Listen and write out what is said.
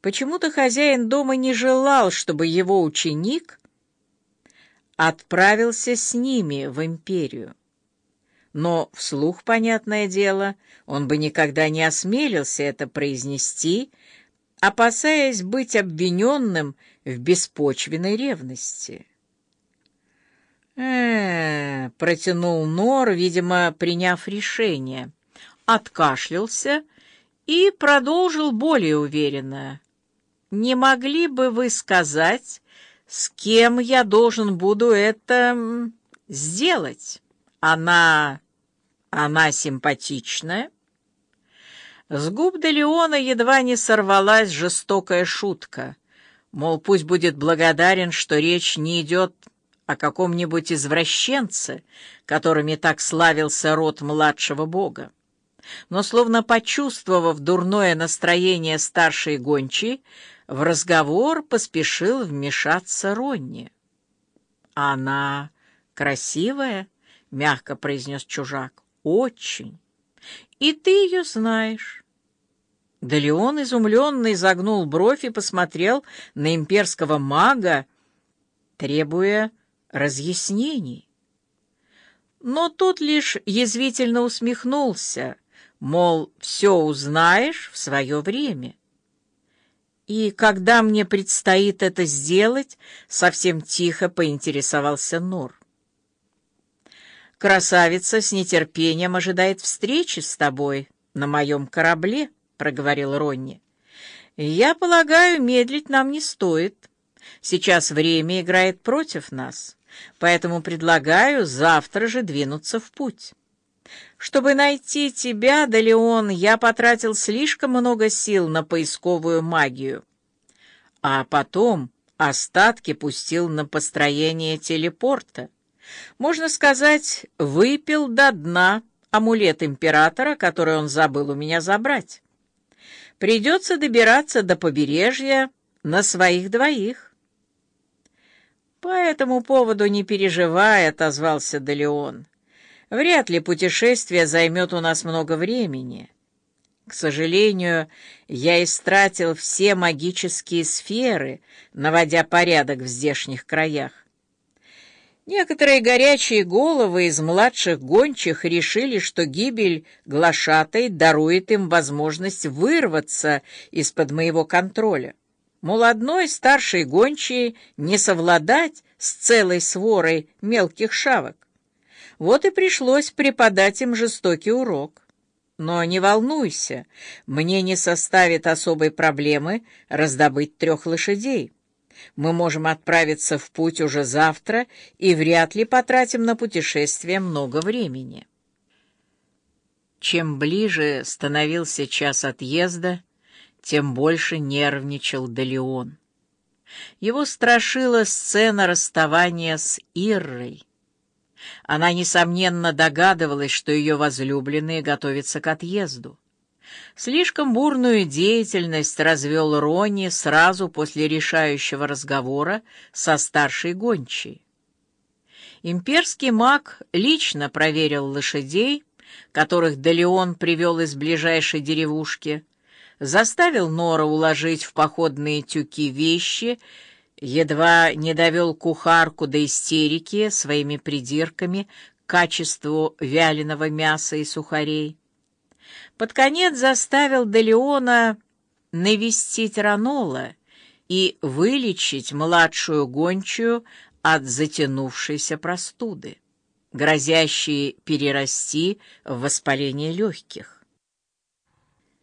Почему-то хозяин дома не желал, чтобы его ученик отправился с ними в империю. Но вслух, понятное дело, он бы никогда не осмелился это произнести, опасаясь быть обвиненным в беспочвенной ревности. э протянул Нор, видимо, приняв решение, откашлялся и продолжил более уверенно. «Не могли бы вы сказать, с кем я должен буду это сделать? Она... она симпатичная?» С губ Делеона едва не сорвалась жестокая шутка, мол, пусть будет благодарен, что речь не идет о каком-нибудь извращенце, которыми так славился род младшего бога. Но, словно почувствовав дурное настроение старшей гончей, в разговор поспешил вмешаться Ронни. «Она красивая?» — мягко произнес чужак. «Очень. И ты ее знаешь». Да Леон, изумленный, загнул бровь и посмотрел на имперского мага, требуя разъяснений. Но тот лишь язвительно усмехнулся, мол, все узнаешь в свое время. И когда мне предстоит это сделать, совсем тихо поинтересовался Нор. «Красавица с нетерпением ожидает встречи с тобой на моем корабле», — проговорил Ронни. «Я полагаю, медлить нам не стоит. Сейчас время играет против нас, поэтому предлагаю завтра же двинуться в путь». Чтобы найти тебя, Далеон, я потратил слишком много сил на поисковую магию. А потом остатки пустил на построение телепорта. Можно сказать, выпил до дна амулет императора, который он забыл у меня забрать. Придется добираться до побережья на своих двоих. «По этому поводу не переживай», — отозвался Далеон. Вряд ли путешествие займет у нас много времени. К сожалению, я истратил все магические сферы, наводя порядок в здешних краях. Некоторые горячие головы из младших гончих решили, что гибель глашатой дарует им возможность вырваться из-под моего контроля. Мол, одной старшей гончей не совладать с целой сворой мелких шавок. Вот и пришлось преподать им жестокий урок. Но не волнуйся, мне не составит особой проблемы раздобыть трех лошадей. Мы можем отправиться в путь уже завтра и вряд ли потратим на путешествие много времени. Чем ближе становился час отъезда, тем больше нервничал Далеон. Его страшила сцена расставания с Иррой. Она, несомненно, догадывалась, что ее возлюбленный готовится к отъезду. Слишком бурную деятельность развел Рони сразу после решающего разговора со старшей гончей. Имперский маг лично проверил лошадей, которых Делеон привел из ближайшей деревушки, заставил Нора уложить в походные тюки вещи едва не довел кухарку до истерики своими придирками к качеству вяленого мяса и сухарей. Под конец заставил Делеона навестить Ранола и вылечить младшую гончую от затянувшейся простуды, грозящей перерасти в воспаление легких.